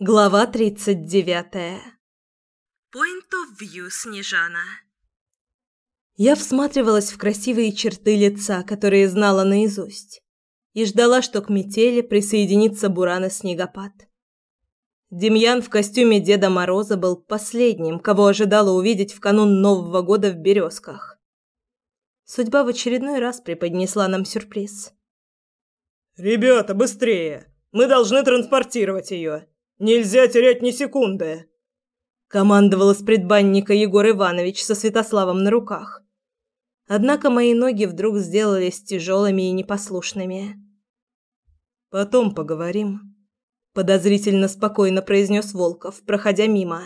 Глава тридцать девятая. Point of view Снежана. Я всматривалась в красивые черты лица, которые знала наизусть, и ждала, что к метели присоединится Буран и Снегопад. Демьян в костюме Деда Мороза был последним, кого ожидала увидеть в канун Нового года в Березках. Судьба в очередной раз преподнесла нам сюрприз. «Ребята, быстрее! Мы должны транспортировать ее! Нельзя терять ни секунды!» Командовал из предбанника Егор Иванович со Святославом на руках. Однако мои ноги вдруг сделались тяжелыми и непослушными. «Потом поговорим», — подозрительно спокойно произнес Волков, проходя мимо.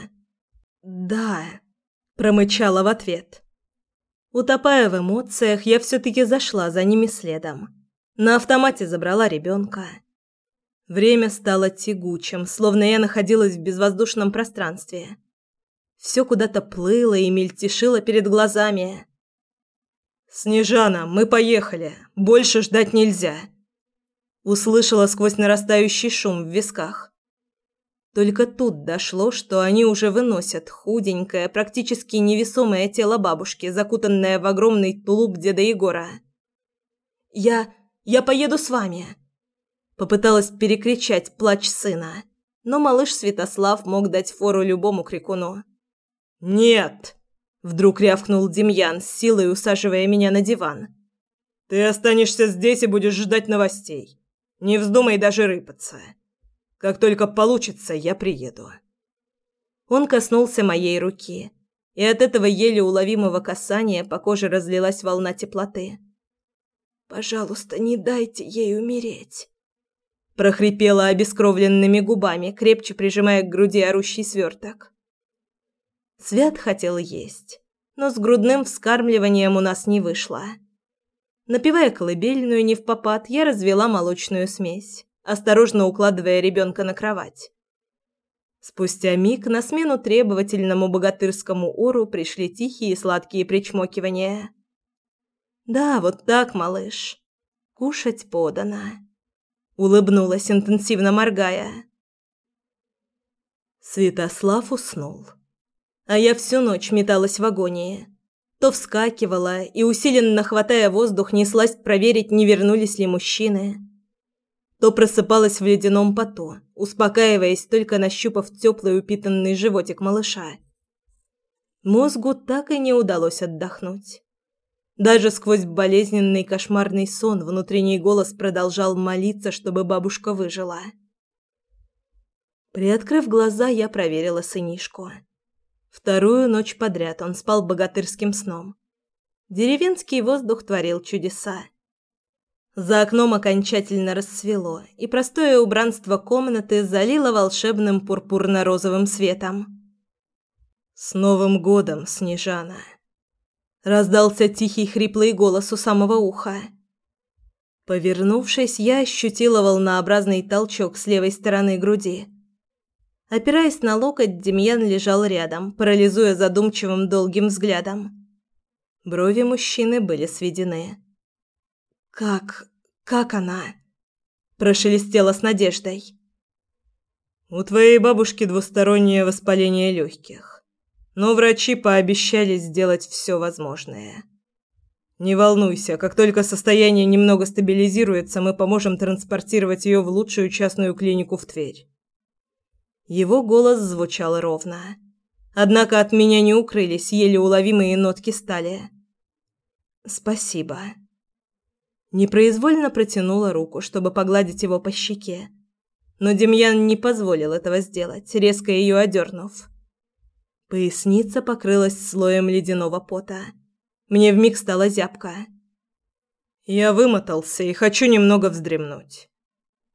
«Да», — промычала в ответ. Утопая в эмоциях, я все-таки зашла за ними следом. На автомате забрала ребенка. Время стало тягучим, словно я находилась в безвоздушном пространстве. Все куда-то плыло и мельтешило перед глазами. «Снежана, мы поехали. Больше ждать нельзя!» Услышала сквозь нарастающий шум в висках. Только тут дошло, что они уже выносят худенькое, практически невесомое тело бабушки, закутанное в огромный тулуп деда Егора. «Я... я поеду с вами!» Попыталась перекричать плач сына, но малыш Святослав мог дать фору любому крикуну. «Нет!» Вдруг рявкнул Демьян, с силой усаживая меня на диван. «Ты останешься здесь и будешь ждать новостей. Не вздумай даже рыпаться. Как только получится, я приеду». Он коснулся моей руки, и от этого еле уловимого касания по коже разлилась волна теплоты. «Пожалуйста, не дайте ей умереть», – прохрипела обескровленными губами, крепче прижимая к груди орущий сверток. Свят хотел есть, но с грудным вскармливанием у нас не вышло. Напивая колыбельную не в попад, я развела молочную смесь, осторожно укладывая ребенка на кровать. Спустя миг на смену требовательному богатырскому ору пришли тихие сладкие причмокивания. «Да, вот так, малыш. Кушать подано», — улыбнулась, интенсивно моргая. Святослав уснул а я всю ночь металась в агонии. То вскакивала и, усиленно хватая воздух, неслась проверить, не вернулись ли мужчины. То просыпалась в ледяном поту, успокаиваясь, только нащупав теплый упитанный животик малыша. Мозгу так и не удалось отдохнуть. Даже сквозь болезненный кошмарный сон внутренний голос продолжал молиться, чтобы бабушка выжила. Приоткрыв глаза, я проверила сынишку. Вторую ночь подряд он спал богатырским сном. Деревенский воздух творил чудеса. За окном окончательно рассвело, и простое убранство комнаты залило волшебным пурпурно-розовым светом. «С Новым годом, Снежана!» Раздался тихий хриплый голос у самого уха. Повернувшись, я ощутила волнообразный толчок с левой стороны груди. Опираясь на локоть, Демьян лежал рядом, парализуя задумчивым долгим взглядом. Брови мужчины были сведены. «Как... как она?» Прошелестела с надеждой. «У твоей бабушки двустороннее воспаление легких, но врачи пообещали сделать все возможное. Не волнуйся, как только состояние немного стабилизируется, мы поможем транспортировать ее в лучшую частную клинику в Тверь. Его голос звучал ровно. Однако от меня не укрылись еле уловимые нотки стали. «Спасибо». Непроизвольно протянула руку, чтобы погладить его по щеке. Но Демьян не позволил этого сделать, резко ее одернув. Поясница покрылась слоем ледяного пота. Мне вмиг стало зябко. «Я вымотался и хочу немного вздремнуть.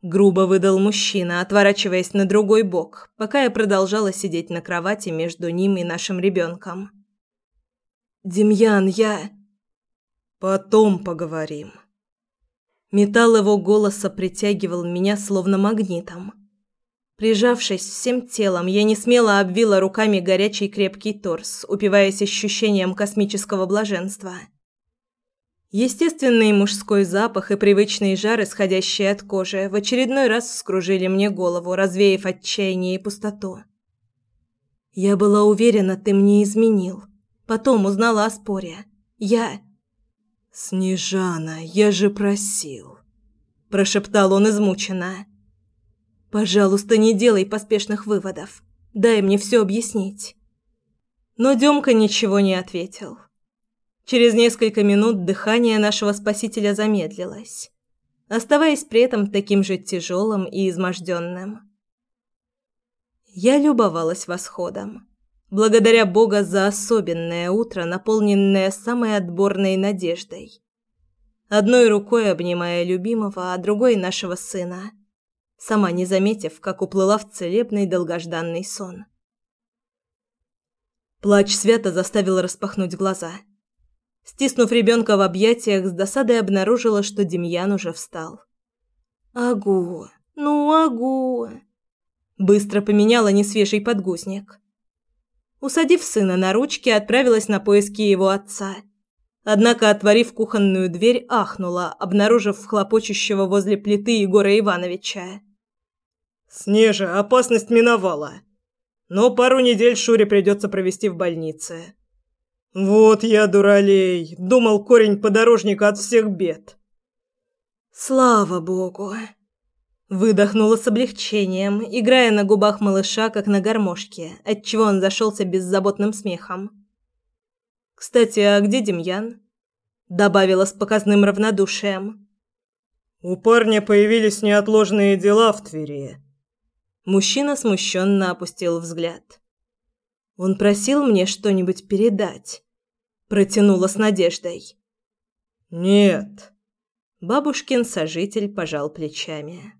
Грубо выдал мужчина, отворачиваясь на другой бок, пока я продолжала сидеть на кровати между ним и нашим ребенком. «Демьян, я...» «Потом поговорим». Металл его голоса притягивал меня словно магнитом. Прижавшись всем телом, я не смело обвила руками горячий крепкий торс, упиваясь ощущением космического блаженства. Естественный мужской запах и привычный жар, исходящий от кожи, в очередной раз вскружили мне голову, развеяв отчаяние и пустоту. Я была уверена, ты мне изменил. Потом узнала о споре. Я... «Снежана, я же просил», – прошептал он измученно. «Пожалуйста, не делай поспешных выводов. Дай мне все объяснить». Но Демка ничего не ответил. Через несколько минут дыхание нашего спасителя замедлилось, оставаясь при этом таким же тяжелым и изможденным. Я любовалась восходом. Благодаря Бога за особенное утро, наполненное самой отборной надеждой. Одной рукой обнимая любимого, а другой нашего сына, сама не заметив, как уплыла в целебный долгожданный сон. Плач Свята заставил распахнуть глаза – Стиснув ребенка в объятиях, с досадой обнаружила, что Демьян уже встал. «Агу! Ну, агу!» Быстро поменяла несвежий подгузник. Усадив сына на ручки, отправилась на поиски его отца. Однако, отворив кухонную дверь, ахнула, обнаружив хлопочущего возле плиты Егора Ивановича. «Снежа, опасность миновала. Но пару недель Шуре придется провести в больнице. «Вот я дуралей! Думал, корень подорожника от всех бед!» «Слава богу!» Выдохнула с облегчением, играя на губах малыша, как на гармошке, отчего он зашелся беззаботным смехом. «Кстати, а где Демьян?» Добавила с показным равнодушием. «У парня появились неотложные дела в Твери». Мужчина смущенно опустил взгляд. Он просил мне что-нибудь передать. Протянула с надеждой. «Нет». Бабушкин сожитель пожал плечами.